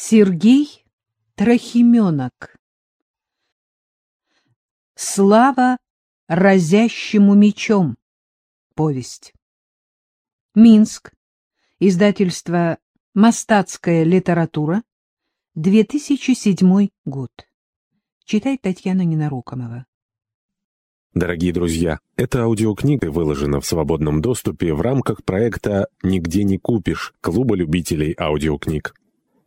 Сергей Трохименок Слава разящему мечом. Повесть. Минск. Издательство «Мостатская литература», 2007 год. Читает Татьяна Ненарокомова. Дорогие друзья, эта аудиокнига выложена в свободном доступе в рамках проекта «Нигде не купишь» Клуба любителей аудиокниг.